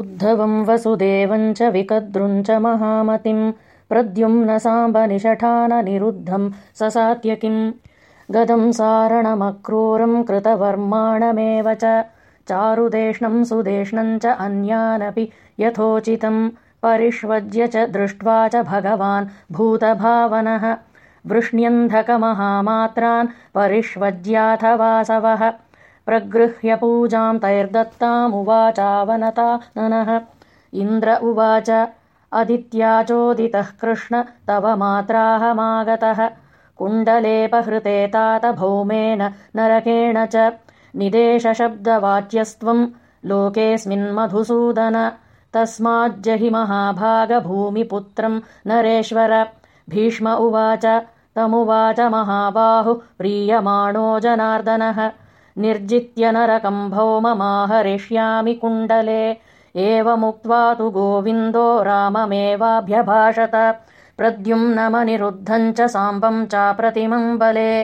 उद्धवम् वसुदेवम् च विकद्रुम् च महामतिम् प्रद्युम्न साम्ब निरुद्धम् ससात्यकिम् गदम् सारणमक्रूरम् कृतवर्माणमेव च चारुदेष्णम् सुदेष्णम् च अन्यानपि यथोचितम् परिष्वज्य च दृष्ट्वा च भगवान् भूतभावनः वृष्ण्यन्धकमहामात्रान् परिष्वज्याथ वासवः प्रगृह्य पूजाम् तैर्दत्तामुवाचावनता ननः। इन्द्र उवाच अदित्या चोदितः कृष्ण तव मात्राहमागतः कुण्डलेपहृते तात भौमेन नरकेण च। निदेशशब्दवाच्यस्त्वम् लोकेऽस्मिन्मधुसूदन तस्माज्जहि महाभागभूमिपुत्रम् नरेश्वर। भीष्म उवाच तमुवाच महाबाहुः प्रीयमाणो जनार्दनः निर्जित्य नरकम् भौममाहरिष्यामि कुण्डले। एवमुक्त्वा तु गोविन्दो राममेवाभ्यभाषत। प्रद्युम्नमनिरुद्धम् च साम्बम् चाप्रतिमम् बले